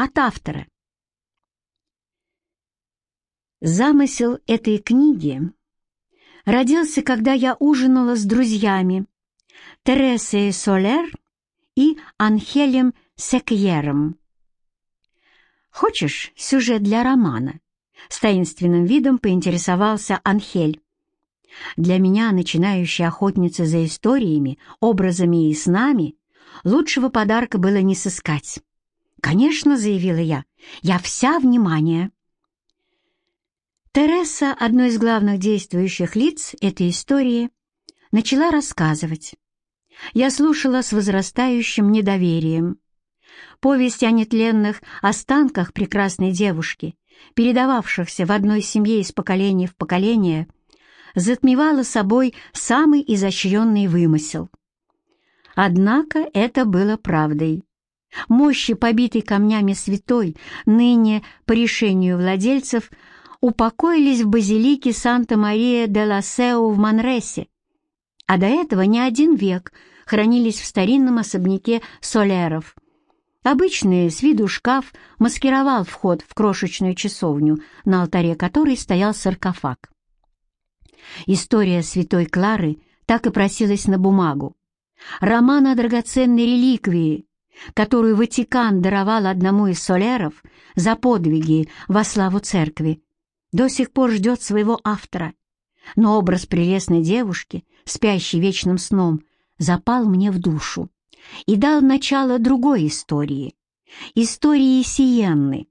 От автора. Замысел этой книги родился, когда я ужинала с друзьями Тересой Солер и Анхелем Секьером. «Хочешь сюжет для романа?» С таинственным видом поинтересовался Анхель. Для меня, начинающей охотницы за историями, образами и снами, лучшего подарка было не сыскать. «Конечно», — заявила я, — «я вся внимание». Тереса, одно из главных действующих лиц этой истории, начала рассказывать. Я слушала с возрастающим недоверием. Повесть о нетленных останках прекрасной девушки, передававшихся в одной семье из поколения в поколение, затмевала собой самый изощренный вымысел. Однако это было правдой. Мощи, побитой камнями святой, ныне, по решению владельцев, упокоились в базилике Санта-Мария-де-ла-Сео в Манресе, а до этого не один век хранились в старинном особняке Солеров. Обычный с виду шкаф маскировал вход в крошечную часовню, на алтаре которой стоял саркофаг. История святой Клары так и просилась на бумагу. Роман о драгоценной реликвии, которую Ватикан даровал одному из солеров за подвиги во славу церкви, до сих пор ждет своего автора. Но образ прелестной девушки, спящей вечным сном, запал мне в душу и дал начало другой истории, истории Сиенны.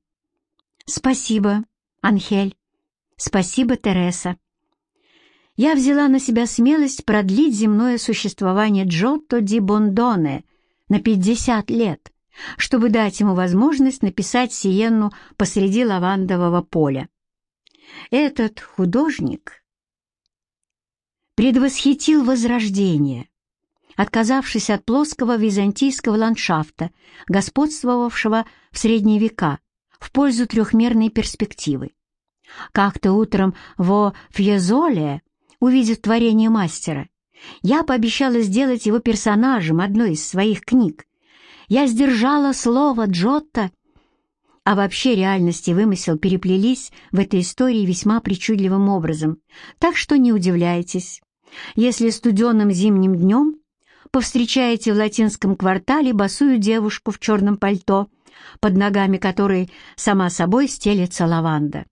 Спасибо, Анхель. Спасибо, Тереса я взяла на себя смелость продлить земное существование Джотто ди Бондоне на 50 лет, чтобы дать ему возможность написать Сиенну посреди лавандового поля. Этот художник предвосхитил Возрождение, отказавшись от плоского византийского ландшафта, господствовавшего в средние века, в пользу трехмерной перспективы. Как-то утром во Фьезоле увидев творение мастера. Я пообещала сделать его персонажем одной из своих книг. Я сдержала слово Джотто. А вообще реальность и вымысел переплелись в этой истории весьма причудливым образом, так что не удивляйтесь, если студенным зимним днем повстречаете в латинском квартале босую девушку в черном пальто, под ногами которой сама собой стелется лаванда.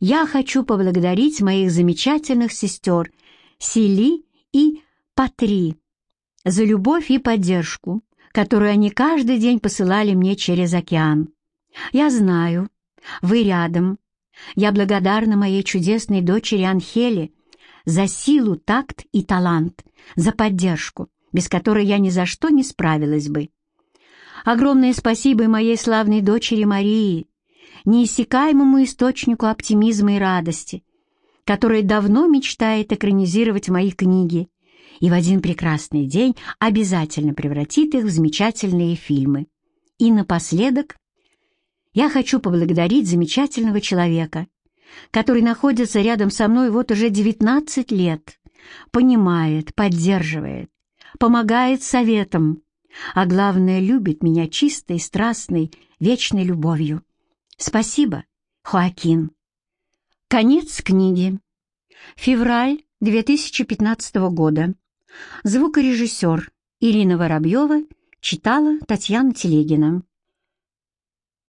Я хочу поблагодарить моих замечательных сестер Сили и Патри за любовь и поддержку, которую они каждый день посылали мне через океан. Я знаю, вы рядом. Я благодарна моей чудесной дочери Анхеле за силу, такт и талант, за поддержку, без которой я ни за что не справилась бы. Огромное спасибо моей славной дочери Марии, неиссякаемому источнику оптимизма и радости, который давно мечтает экранизировать мои книги и в один прекрасный день обязательно превратит их в замечательные фильмы. И напоследок я хочу поблагодарить замечательного человека, который находится рядом со мной вот уже 19 лет, понимает, поддерживает, помогает советом, а главное, любит меня чистой, страстной, вечной любовью. Спасибо, Хоакин. Конец книги. Февраль 2015 года. Звукорежиссер Ирина Воробьева читала Татьяна Телегина.